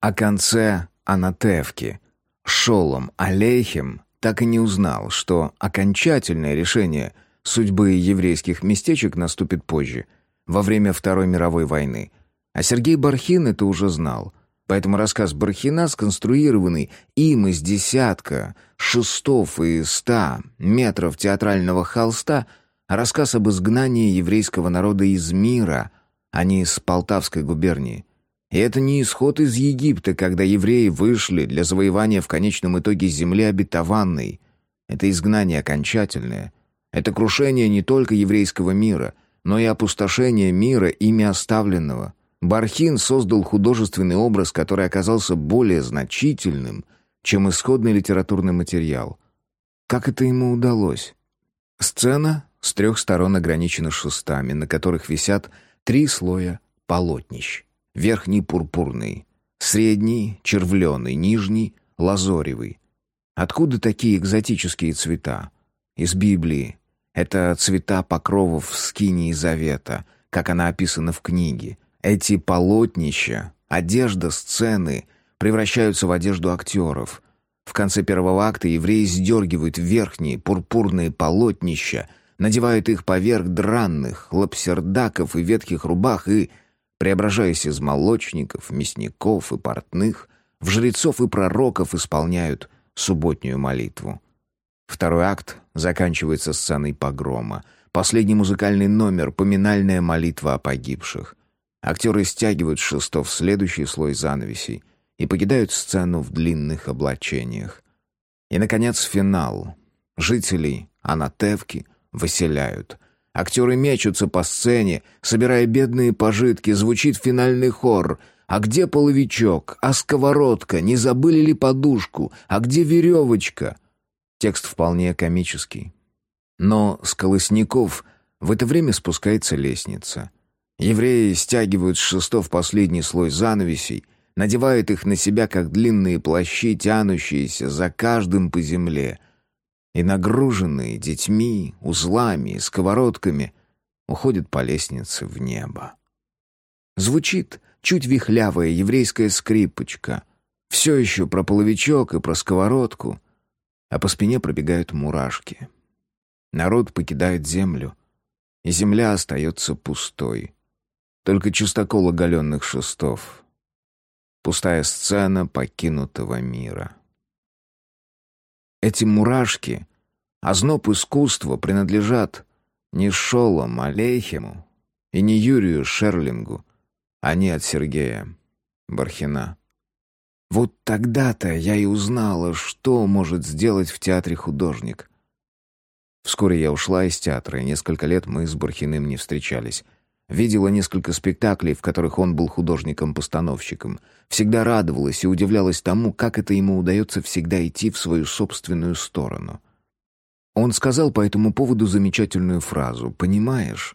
О конце Анатевки. Шолом Алейхем так и не узнал, что окончательное решение судьбы еврейских местечек наступит позже, во время Второй мировой войны. А Сергей Бархин это уже знал. Поэтому рассказ Бархина, сконструированный им из десятка, шестов и ста метров театрального холста, рассказ об изгнании еврейского народа из мира, а не из Полтавской губернии. И это не исход из Египта, когда евреи вышли для завоевания в конечном итоге земли обетованной. Это изгнание окончательное. Это крушение не только еврейского мира, но и опустошение мира, ими оставленного. Бархин создал художественный образ, который оказался более значительным, чем исходный литературный материал. Как это ему удалось? Сцена с трех сторон ограничена шестами, на которых висят три слоя полотнищ. Верхний пурпурный, средний червленый, нижний лазоревый. Откуда такие экзотические цвета? Из Библии. Это цвета покровов скинии завета, как она описана в книге. Эти полотнища, одежда сцены превращаются в одежду актеров. В конце первого акта евреи сдергивают верхние пурпурные полотнища, надевают их поверх дранных, лапсердаков и ветхих рубах и, преображаясь из молочников, мясников и портных, в жрецов и пророков исполняют субботнюю молитву. Второй акт заканчивается сценой погрома. Последний музыкальный номер — поминальная молитва о погибших. Актеры стягивают шестов следующий слой занавесей и покидают сцену в длинных облачениях. И, наконец, финал. Жителей Анатевки выселяют. Актеры мечутся по сцене, собирая бедные пожитки, звучит финальный хор. «А где половичок? А сковородка? Не забыли ли подушку? А где веревочка?» Текст вполне комический. Но с колосников в это время спускается лестница — Евреи стягивают с шестов последний слой занавесей, надевают их на себя, как длинные плащи, тянущиеся за каждым по земле, и нагруженные детьми, узлами, сковородками уходят по лестнице в небо. Звучит чуть вихлявая еврейская скрипочка, все еще про половичок и про сковородку, а по спине пробегают мурашки. Народ покидает землю, и земля остается пустой — только чистокол оголенных шестов. Пустая сцена покинутого мира. Эти мурашки, озноб искусства, принадлежат не Шолом Алейхему и не Юрию Шерлингу, они от Сергея Бархина. Вот тогда-то я и узнала, что может сделать в театре художник. Вскоре я ушла из театра, и несколько лет мы с Бархиным не встречались. Видела несколько спектаклей, в которых он был художником-постановщиком. Всегда радовалась и удивлялась тому, как это ему удается всегда идти в свою собственную сторону. Он сказал по этому поводу замечательную фразу «Понимаешь,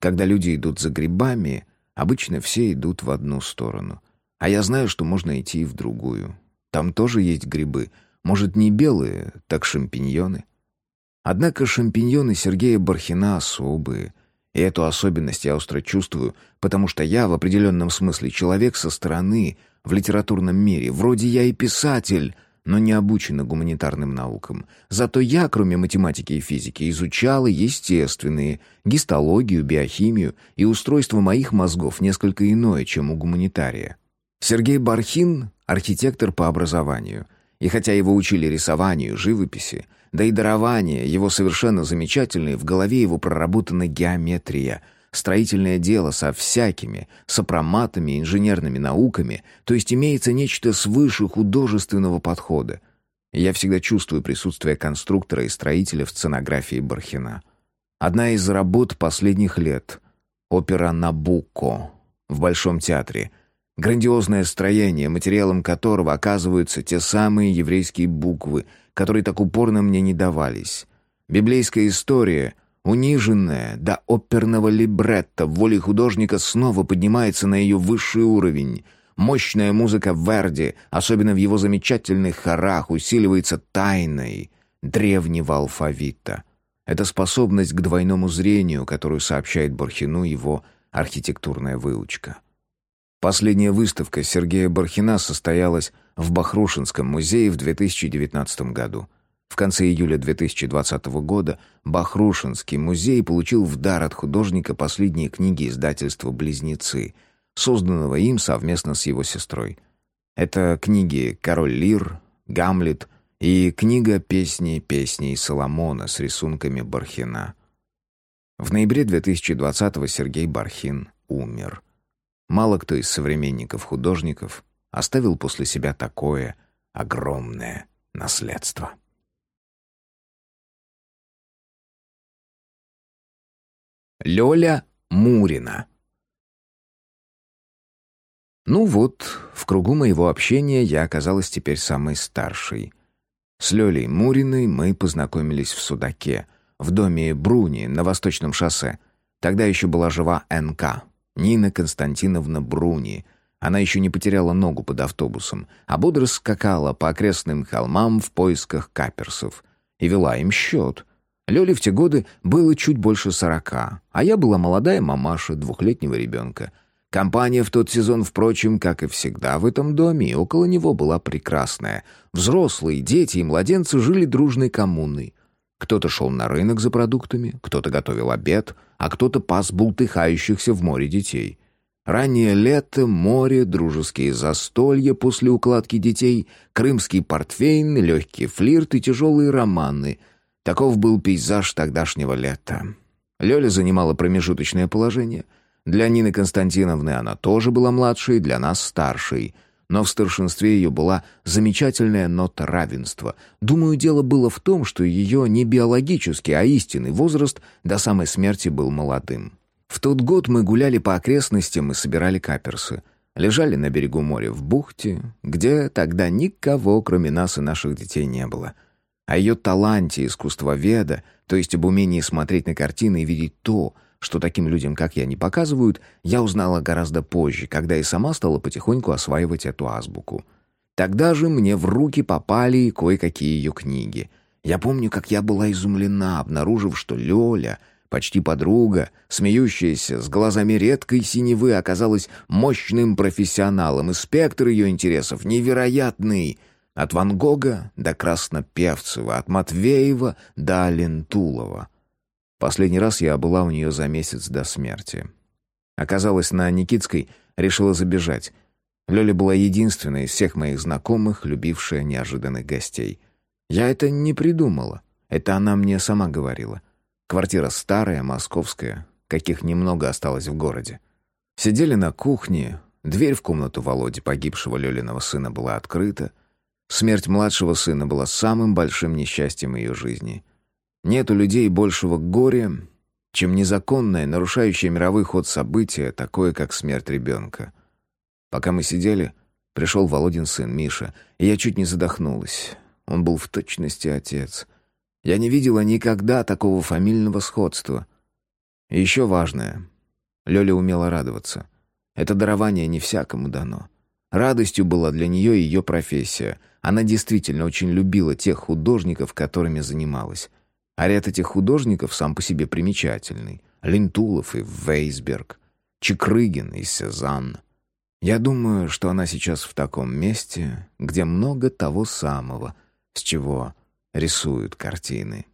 когда люди идут за грибами, обычно все идут в одну сторону. А я знаю, что можно идти и в другую. Там тоже есть грибы. Может, не белые, так шампиньоны». Однако шампиньоны Сергея Бархина особые — и эту особенность я остро чувствую, потому что я в определенном смысле человек со стороны в литературном мире. Вроде я и писатель, но не обучен гуманитарным наукам. Зато я, кроме математики и физики, изучал естественные, гистологию, биохимию, и устройство моих мозгов несколько иное, чем у гуманитария. Сергей Бархин — архитектор по образованию. И хотя его учили рисованию, живописи, да и дарование его совершенно замечательное, в голове его проработана геометрия, строительное дело со всякими сопроматами, инженерными науками, то есть имеется нечто свыше художественного подхода. я всегда чувствую присутствие конструктора и строителя в сценографии Бархина. Одна из работ последних лет — опера «Набуко» в Большом театре — Грандиозное строение, материалом которого оказываются те самые еврейские буквы, которые так упорно мне не давались. Библейская история, униженная до оперного либретто в воле художника, снова поднимается на ее высший уровень. Мощная музыка Верди, особенно в его замечательных хорах, усиливается тайной древнего алфавита. Это способность к двойному зрению, которую сообщает Бархину его архитектурная выучка. Последняя выставка Сергея Бархина состоялась в Бахрушинском музее в 2019 году. В конце июля 2020 года Бахрушинский музей получил в дар от художника последние книги издательства «Близнецы», созданного им совместно с его сестрой. Это книги «Король Лир», «Гамлет» и книга «Песни песней Соломона» с рисунками Бархина. В ноябре 2020-го Сергей Бархин умер. Мало кто из современников художников оставил после себя такое огромное наследство. Лёля Мурина Ну вот, в кругу моего общения я оказалась теперь самой старшей. С Лёлей Муриной мы познакомились в Судаке, в доме Бруни на Восточном шоссе. Тогда еще была жива НК, Нина Константиновна Бруни. Она еще не потеряла ногу под автобусом, а бодро скакала по окрестным холмам в поисках каперсов. И вела им счет. Лёле в те годы было чуть больше сорока, а я была молодая мамаша двухлетнего ребенка. Компания в тот сезон, впрочем, как и всегда в этом доме, и около него была прекрасная. Взрослые, дети и младенцы жили дружной коммуной. Кто-то шел на рынок за продуктами, кто-то готовил обед, а кто-то пас бултыхающихся в море детей. Раннее лето, море, дружеские застолья после укладки детей, крымский портфейн, легкий флирт и тяжелые романы — Таков был пейзаж тогдашнего лета. Лёля занимала промежуточное положение. Для Нины Константиновны она тоже была младшей, для нас старшей. Но в старшинстве ее была замечательная нота равенства. Думаю, дело было в том, что ее не биологический, а истинный возраст до самой смерти был молодым. В тот год мы гуляли по окрестностям и собирали каперсы. Лежали на берегу моря в бухте, где тогда никого, кроме нас и наших детей, не было — о ее таланте искусствоведа, то есть об умении смотреть на картины и видеть то, что таким людям, как я, не показывают, я узнала гораздо позже, когда и сама стала потихоньку осваивать эту азбуку. Тогда же мне в руки попали кое-какие ее книги. Я помню, как я была изумлена, обнаружив, что Лёля, почти подруга, смеющаяся, с глазами редкой синевы, оказалась мощным профессионалом, и спектр ее интересов невероятный — от Ван Гога до Краснопевцева, от Матвеева до Лентулова. Последний раз я была у нее за месяц до смерти. Оказалось, на Никитской решила забежать. Лёля была единственной из всех моих знакомых, любившая неожиданных гостей. Я это не придумала. Это она мне сама говорила. Квартира старая, московская, каких немного осталось в городе. Сидели на кухне, дверь в комнату Володи, погибшего Лёлиного сына, была открыта. Смерть младшего сына была самым большим несчастьем ее жизни. Нет у людей большего горя, чем незаконное, нарушающее мировой ход события, такое, как смерть ребенка. Пока мы сидели, пришел Володин сын Миша, и я чуть не задохнулась. Он был в точности отец. Я не видела никогда такого фамильного сходства. И еще важное. Лёля умела радоваться. Это дарование не всякому дано. Радостью была для нее ее профессия — она действительно очень любила тех художников, которыми занималась. А ряд этих художников сам по себе примечательный. Лентулов и Вейсберг, Чекрыгин и Сезанн. Я думаю, что она сейчас в таком месте, где много того самого, с чего рисуют картины.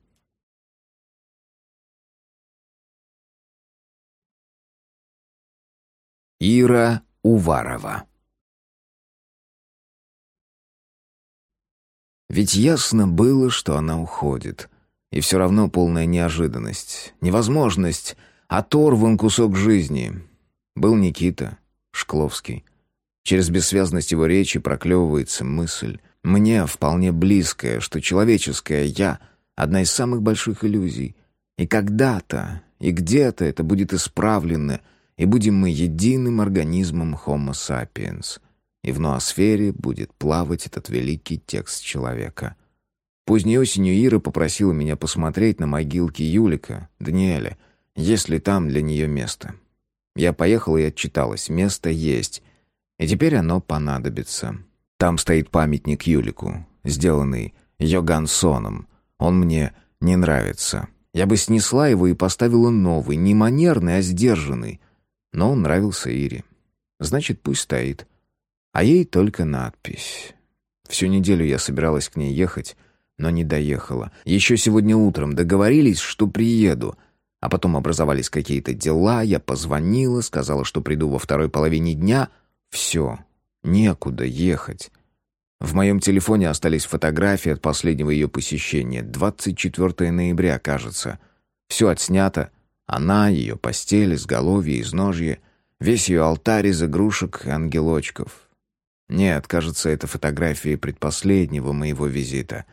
Ира Уварова Ведь ясно было, что она уходит. И все равно полная неожиданность, невозможность, оторван кусок жизни. Был Никита, Шкловский. Через бессвязность его речи проклевывается мысль, мне вполне близкая, что человеческое «я» — одна из самых больших иллюзий. И когда-то, и где-то это будет исправлено, и будем мы единым организмом Homo sapiens — и в ноосфере будет плавать этот великий текст человека. Поздней осенью Ира попросила меня посмотреть на могилки Юлика, Даниэля, есть ли там для нее место. Я поехала и отчиталась, место есть, и теперь оно понадобится. Там стоит памятник Юлику, сделанный Йогансоном. Он мне не нравится. Я бы снесла его и поставила новый, не манерный, а сдержанный. Но он нравился Ире. Значит, пусть стоит. А ей только надпись. Всю неделю я собиралась к ней ехать, но не доехала. Еще сегодня утром договорились, что приеду. А потом образовались какие-то дела, я позвонила, сказала, что приду во второй половине дня. Все, некуда ехать. В моем телефоне остались фотографии от последнего ее посещения. 24 ноября, кажется. Все отснято. Она, ее постель, изголовье, изножье. Весь ее алтарь из игрушек и ангелочков. Нет, кажется, это фотографии предпоследнего моего визита.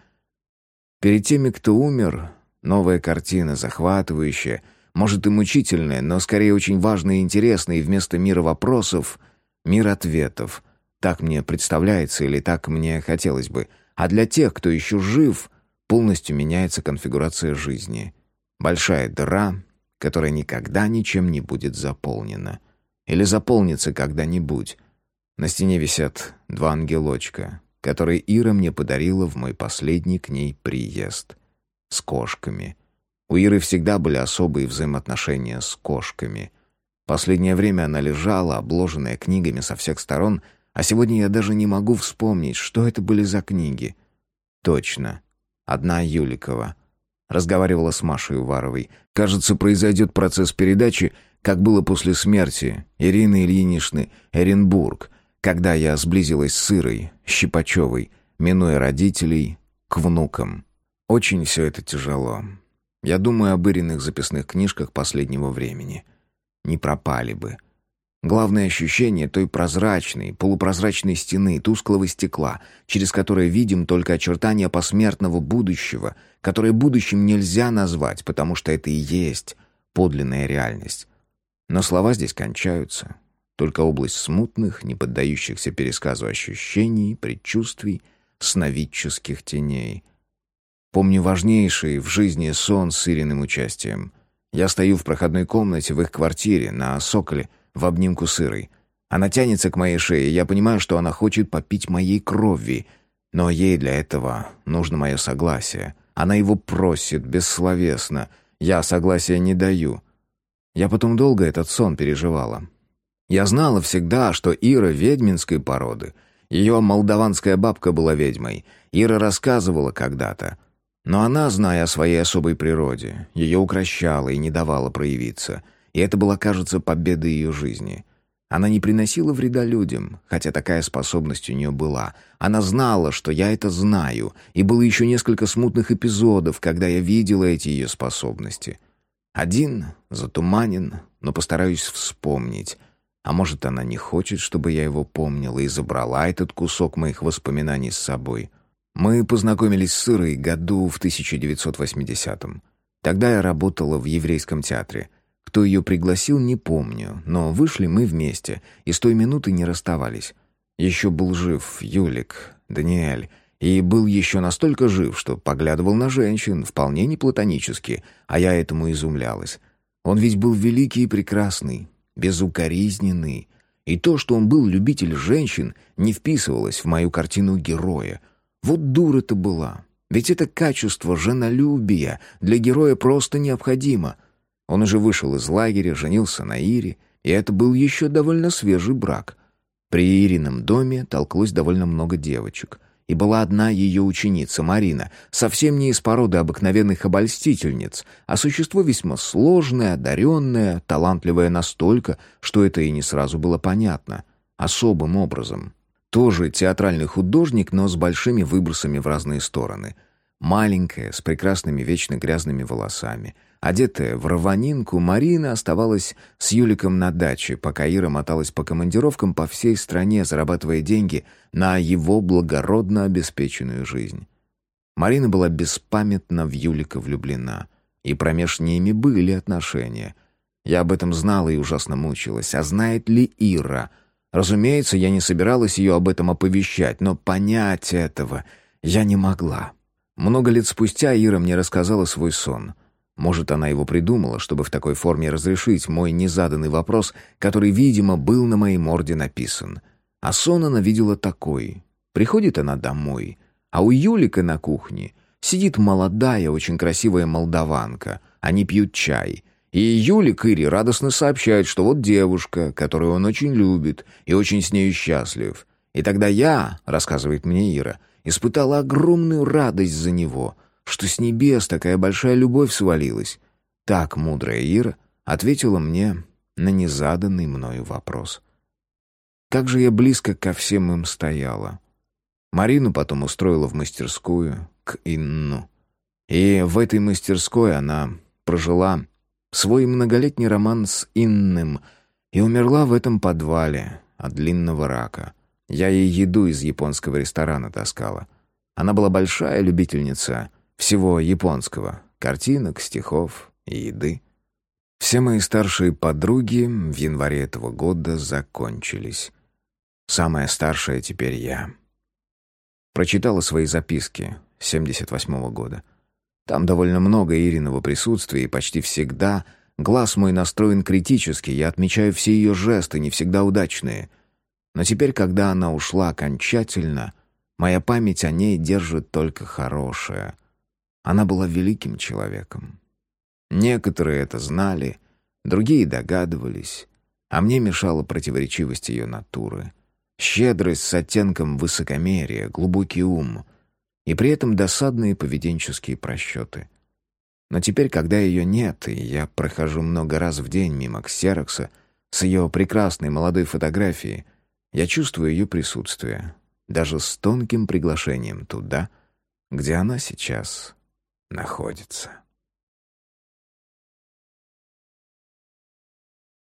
Перед теми, кто умер, новая картина, захватывающая, может и мучительная, но скорее очень важная и интересная, и вместо мира вопросов — мир ответов — так мне представляется или так мне хотелось бы. А для тех, кто еще жив, полностью меняется конфигурация жизни. Большая дыра, которая никогда ничем не будет заполнена. Или заполнится когда-нибудь. На стене висят два ангелочка, которые Ира мне подарила в мой последний к ней приезд. С кошками. У Иры всегда были особые взаимоотношения с кошками. Последнее время она лежала, обложенная книгами со всех сторон, а сегодня я даже не могу вспомнить, что это были за книги. Точно. Одна Юликова. Разговаривала с Машей Уваровой. Кажется, произойдет процесс передачи, как было после смерти Ирины Ильиничны Эренбург, когда я сблизилась с Ирой Щипачевой, минуя родителей, к внукам. Очень все это тяжело. Я думаю об Ириных записных книжках последнего времени. Не пропали бы. Главное ощущение той прозрачной, полупрозрачной стены, тусклого стекла, через которое видим только очертания посмертного будущего, которое будущим нельзя назвать, потому что это и есть подлинная реальность. Но слова здесь кончаются. Только область смутных, не поддающихся пересказу ощущений, предчувствий, сновидческих теней. Помню важнейший в жизни сон с Ириным участием. Я стою в проходной комнате в их квартире на Соколе, в обнимку с Ирой. Она тянется к моей шее, я понимаю, что она хочет попить моей крови, но ей для этого нужно мое согласие. Она его просит, бессловесно. Я согласия не даю. Я потом долго этот сон переживала. Я знала всегда, что Ира ведьминской породы. Ее молдаванская бабка была ведьмой. Ира рассказывала когда-то. Но она, зная о своей особой природе, ее укращала и не давала проявиться. И это была, кажется, победа ее жизни. Она не приносила вреда людям, хотя такая способность у нее была. Она знала, что я это знаю, и было еще несколько смутных эпизодов, когда я видела эти ее способности. Один затуманен, но постараюсь вспомнить. А может, она не хочет, чтобы я его помнила и забрала этот кусок моих воспоминаний с собой. Мы познакомились с Ирой году в 1980-м. Тогда я работала в еврейском театре — кто ее пригласил, не помню, но вышли мы вместе и с той минуты не расставались. Еще был жив Юлик, Даниэль, и был еще настолько жив, что поглядывал на женщин, вполне не платонически, а я этому изумлялась. Он ведь был великий и прекрасный, безукоризненный, и то, что он был любитель женщин, не вписывалось в мою картину героя. Вот дура-то была. Ведь это качество женолюбия для героя просто необходимо. Он уже вышел из лагеря, женился на Ире, и это был еще довольно свежий брак. При Ирином доме толклось довольно много девочек. И была одна ее ученица, Марина, совсем не из породы обыкновенных обольстительниц, а существо весьма сложное, одаренное, талантливое настолько, что это и не сразу было понятно. Особым образом. Тоже театральный художник, но с большими выбросами в разные стороны. Маленькая, с прекрасными вечно грязными волосами — Одетая в раванинку, Марина оставалась с Юликом на даче, пока Ира моталась по командировкам по всей стране, зарабатывая деньги на его благородно обеспеченную жизнь. Марина была беспамятно в Юлика влюблена, и промеж ними были отношения. Я об этом знала и ужасно мучилась. А знает ли Ира? Разумеется, я не собиралась ее об этом оповещать, но понять этого я не могла. Много лет спустя Ира мне рассказала свой сон — может, она его придумала, чтобы в такой форме разрешить мой незаданный вопрос, который, видимо, был на моей морде написан. А сон она видела такой. Приходит она домой, а у Юлика на кухне сидит молодая, очень красивая молдаванка, они пьют чай. И Юлик Ири радостно сообщает, что вот девушка, которую он очень любит и очень с нею счастлив. И тогда я, рассказывает мне Ира, испытала огромную радость за него, что с небес такая большая любовь свалилась. Так мудрая Ира ответила мне на незаданный мною вопрос. Как же я близко ко всем им стояла. Марину потом устроила в мастерскую, к Инну. И в этой мастерской она прожила свой многолетний роман с Инным и умерла в этом подвале от длинного рака. Я ей еду из японского ресторана таскала. Она была большая любительница всего японского. Картинок, стихов и еды. Все мои старшие подруги в январе этого года закончились. Самая старшая теперь я. Прочитала свои записки 78 -го года. Там довольно много Ириного присутствия, и почти всегда глаз мой настроен критически, я отмечаю все ее жесты, не всегда удачные. Но теперь, когда она ушла окончательно, моя память о ней держит только хорошее. Она была великим человеком. Некоторые это знали, другие догадывались, а мне мешала противоречивость ее натуры. Щедрость с оттенком высокомерия, глубокий ум — и при этом досадные поведенческие просчеты. Но теперь, когда ее нет, и я прохожу много раз в день мимо ксерокса с ее прекрасной молодой фотографией, я чувствую ее присутствие, даже с тонким приглашением туда, где она сейчас находится.